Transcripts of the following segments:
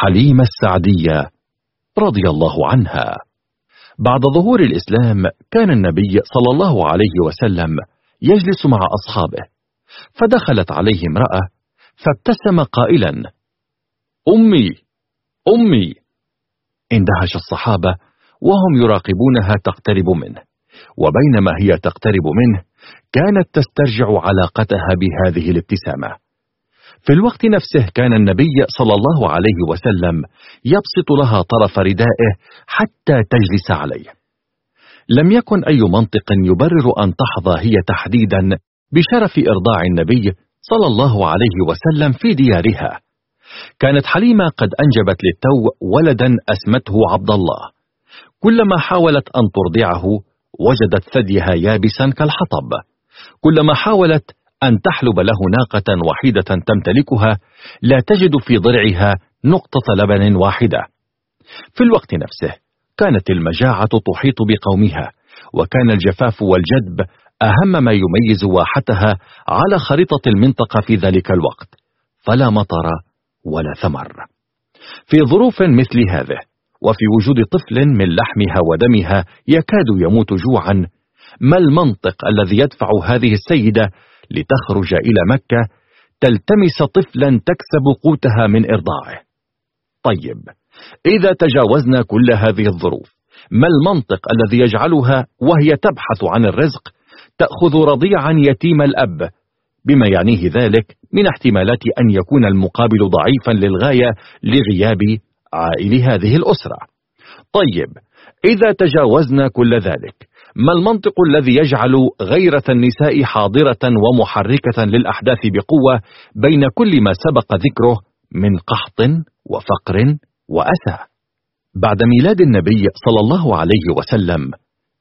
حليمة السعدية رضي الله عنها. بعد ظهور الإسلام كان النبي صلى الله عليه وسلم يجلس مع أصحابه فدخلت عليه امرأة فابتسم قائلا أمي أمي! اندهش الصحابة وهم يراقبونها تقترب منه وبينما هي تقترب منه كانت تسترجع علاقتها بهذه الابتسامة. في الوقت نفسه كان النبي صلى الله عليه وسلم يبسط لها طرف ردائه حتى تجلس عليه. لم يكن أي منطق يبرر أن تحظى هي تحديدا بشرف إرضاع النبي صلى الله عليه وسلم في ديارها. كانت حليمة قد أنجبت للتو ولدا أسمته عبد الله. كلما حاولت أن ترضعه وجدت ثديها يابسا كالحطب. كلما حاولت أن تحلب له ناقة وحيدة تمتلكها لا تجد في ضرعها نقطة لبن واحدة. في الوقت نفسه كانت المجاعة تحيط بقومها وكان الجفاف والجدب أهم ما يميز واحتها على خريطة المنطقة في ذلك الوقت فلا مطر ولا ثمر. في ظروف مثل هذه وفي وجود طفل من لحمها ودمها يكاد يموت جوعا ما المنطق الذي يدفع هذه السيدة لتخرج إلى مكة تلتمس طفلا تكسب قوتها من إرضاعه. طيب إذا تجاوزنا كل هذه الظروف ما المنطق الذي يجعلها وهي تبحث عن الرزق تأخذ رضيعا يتيم الأب؟ بما يعنيه ذلك من احتمالات أن يكون المقابل ضعيفا للغاية لغياب عائل هذه الأسرة. طيب إذا تجاوزنا كل ذلك ما المنطق الذي يجعل غيرة النساء حاضرة ومحركة للأحداث بقوة بين كل ما سبق ذكره من قحط وفقر وأسى؟ بعد ميلاد النبي صلى الله عليه وسلم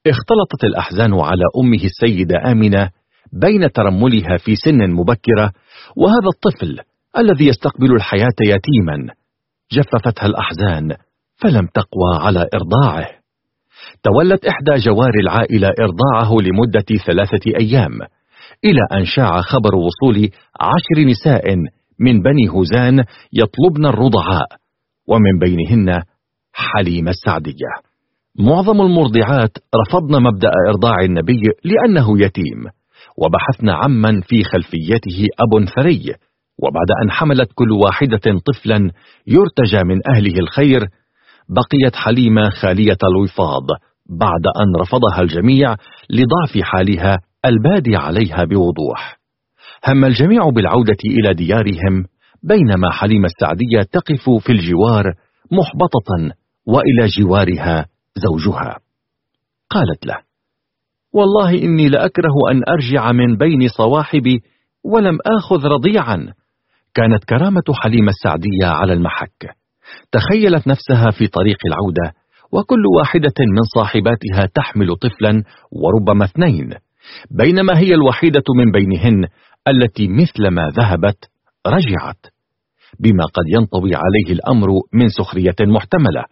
اختلطت الأحزان على أمه السيدة آمنة بين ترملها في سن مبكرة وهذا الطفل الذي يستقبل الحياة يتيما جففتها الأحزان فلم تقوى على إرضاعه. تولت إحدى جوار العائلة إرضاعه لمدة ثلاثة أيام إلى أن شاع خبر وصول عشر نساء من بني هزان يطلبن الرضعاء ومن بينهن حليم السعدية. معظم المرضعات رفضن مبدأ إرضاع النبي لأنه يتيم وبحثن عمن في خلفيته أب ثري وبعد أن حملت كل واحدة طفلا يرتجى من أهله الخير بقيت حليمة خالية الوفاض بعد أن رفضها الجميع لضعف حالها البادي عليها بوضوح. هم الجميع بالعودة إلى ديارهم بينما حليمة السعدية تقف في الجوار محبطة وإلى جوارها زوجها. قالت له والله إني لأكره أن أرجع من بين صواحبي ولم آخذ رضيعا. كانت كرامة حليمة السعدية على المحك. تخيلت نفسها في طريق العودة وكل واحدة من صاحباتها تحمل طفلا وربما اثنين بينما هي الوحيدة من بينهن التي مثلما ذهبت رجعت. بما قد ينطوي عليه الأمر من سخرية محتملة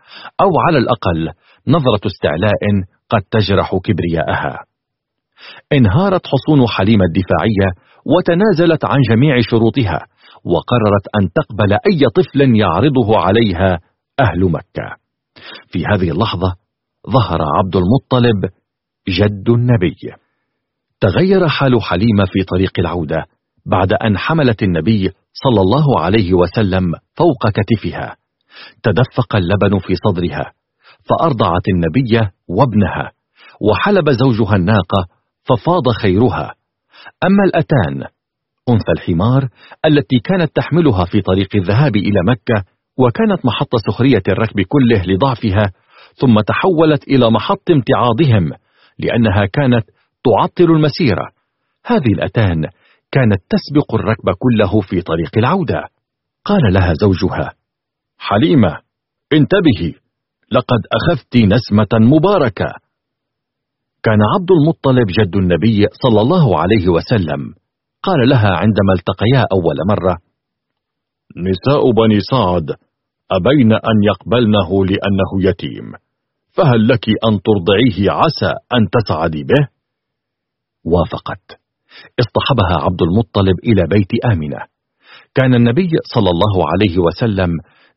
أو على الأقل نظرة استعلاء قد تجرح كبرياءها. انهارت حصون حليمة الدفاعية وتنازلت عن جميع شروطها وقررت أن تقبل أي طفل يعرضه عليها أهل مكة. في هذه اللحظة ظهر عبد المطلب جد النبي. تغير حال حليمة في طريق العودة بعد أن حملت النبي صلى الله عليه وسلم فوق كتفها. تدفق اللبن في صدرها فأرضعت النبي وابنها وحلب زوجها الناقة ففاض خيرها. أما الأتان أنثى الحمار التي كانت تحملها في طريق الذهاب إلى مكة وكانت محط سخرية الركب كله لضعفها ثم تحولت إلى محط امتعاضهم لأنها كانت تعطل المسيرة. هذه الأتان كانت تسبق الركب كله في طريق العودة. قال لها زوجها حليمة انتبهي لقد أخذت نسمة مباركة. كان عبد المطلب جد النبي صلى الله عليه وسلم. قال لها عندما التقيا أول مرة نساء بني سعد أبين أن يقبلنه لأنه يتيم فهل لك أن ترضعيه عسى أن تسعدي به؟ وافقت. اصطحبها عبد المطلب إلى بيت آمنة. كان النبي صلى الله عليه وسلم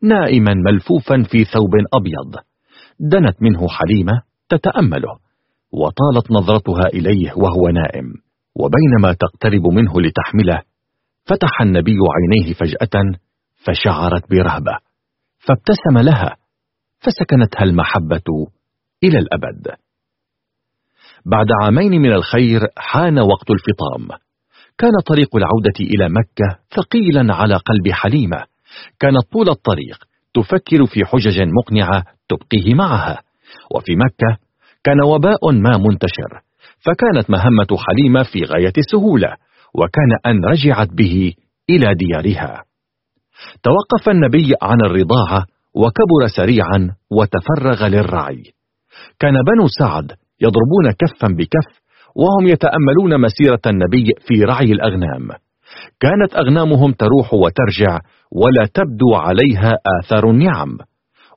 نائما ملفوفا في ثوب أبيض. دنت منه حليمة تتأمله وطالت نظرتها إليه وهو نائم. وبينما تقترب منه لتحمله فتح النبي عينيه فجأة فشعرت برهبة فابتسم لها فسكنتها المحبة إلى الأبد. بعد عامين من الخير حان وقت الفطام. كان طريق العودة إلى مكة ثقيلا على قلب حليمة. كانت طول الطريق تفكر في حجج مقنعة تبقيه معها. وفي مكة كان وباء ما منتشر. فكانت مهمة حليمة في غاية السهولة وكان أن رجعت به إلى ديارها. توقف النبي عن الرضاعة وكبر سريعا وتفرغ للرعي. كان بنو سعد يضربون كفا بكف وهم يتأملون مسيرة النبي في رعي الأغنام. كانت أغنامهم تروح وترجع ولا تبدو عليها آثار النعم.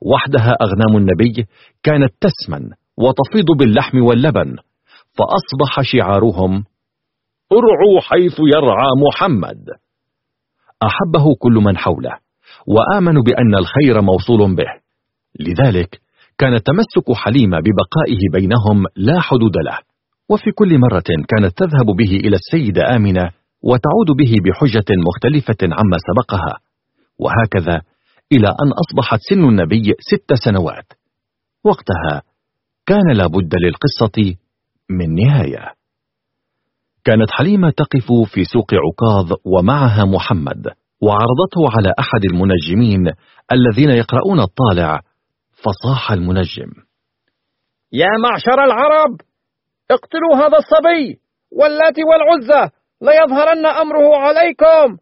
وحدها أغنام النبي كانت تسمن وتفيض باللحم واللبن فأصبح شعارهم ارعوا حيث يرعى محمد. أحبه كل من حوله وآمنوا بأن الخير موصول به. لذلك كان تمسك حليمة ببقائه بينهم لا حدود له وفي كل مرة كانت تذهب به إلى السيدة آمنة وتعود به بحجة مختلفة عما سبقها وهكذا إلى أن أصبحت سن النبي ست سنوات. وقتها كان لابد للقصة من نهاية. كانت حليمة تقف في سوق عكاظ ومعها محمد وعرضته على أحد المنجمين الذين يقرؤون الطالع فصاح المنجم. يا معشر العرب اقتلوا هذا الصبي واللات والعزة ليظهرن أمره عليكم.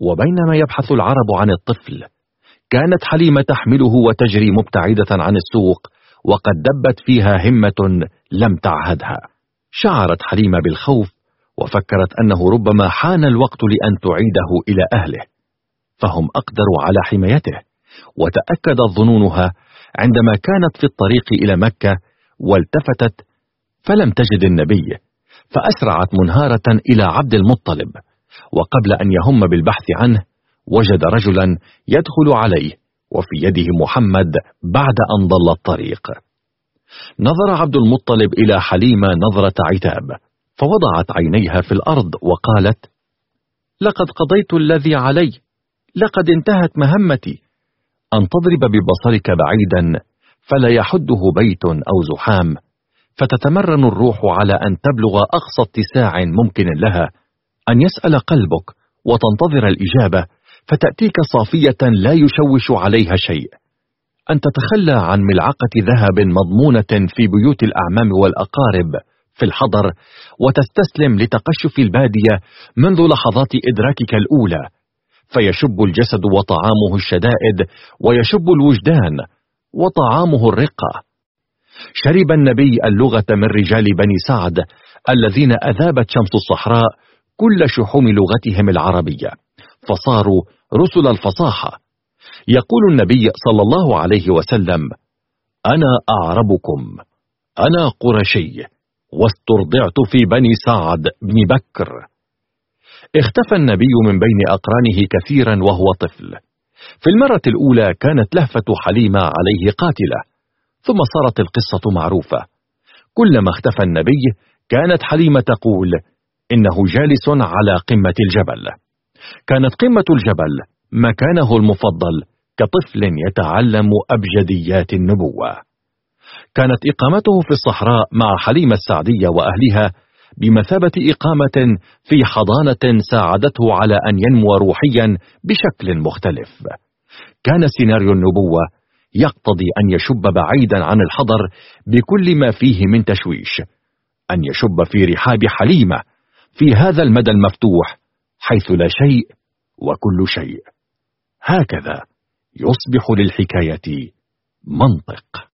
وبينما يبحث العرب عن الطفل كانت حليمة تحمله وتجري مبتعدة عن السوق وقد دبت فيها همة لم تعهدها. شعرت حليمة بالخوف وفكرت أنه ربما حان الوقت لأن تعيده إلى أهله. فهم أقدروا على حمايته وتأكدت ظنونها عندما كانت في الطريق إلى مكة والتفتت فلم تجد النبي فأسرعت منهارة إلى عبد المطلب وقبل أن يهم بالبحث عنه وجد رجلا يدخل عليه وفي يده محمد بعد أن ضل الطريق. نظر عبد المطلب إلى حليمة نظرة عتاب فوضعت عينيها في الأرض وقالت لقد قضيت الذي علي لقد انتهت مهمتي. أن تضرب ببصرك بعيدا فلا يحده بيت أو زحام. فتتمرن الروح على أن تبلغ أقصى اتساع ممكن لها. أن يسأل قلبك وتنتظر الإجابة فتأتيك صافية لا يشوش عليها شيء. أن تتخلى عن ملعقة ذهب مضمونة في بيوت الأعمام والأقارب في الحضر وتستسلم لتقشف البادية منذ لحظات إدراكك الأولى. فيشب الجسد وطعامه الشدائد ويشب الوجدان وطعامه الرقة. شرب النبي اللغة من رجال بني سعد الذين أذابت شمس الصحراء كل شحوم لغتهم العربية. فصاروا رسل الفصاحة. يقول النبي صلى الله عليه وسلم أنا أعربكم أنا قرشي واسترضعت في بني سعد بن بكر. اختفى النبي من بين أقرانه كثيرا وهو طفل. في المرة الأولى كانت لهفة حليمة عليه قاتلة ثم صارت القصة معروفة. كلما اختفى النبي كانت حليمة تقول إنه جالس على قمة الجبل. كانت قمة الجبل مكانه المفضل كطفل يتعلم أبجديات النبوة. كانت إقامته في الصحراء مع حليمة السعدية وأهلها بمثابة إقامة في حضانة ساعدته على أن ينمو روحيا بشكل مختلف. كان سيناريو النبوة يقتضي أن يشب بعيدا عن الحضر بكل ما فيه من تشويش أن يشب في رحاب حليمة في هذا المدى المفتوح حيث لا شيء وكل شيء. هكذا. يصبح للحكاية منطق.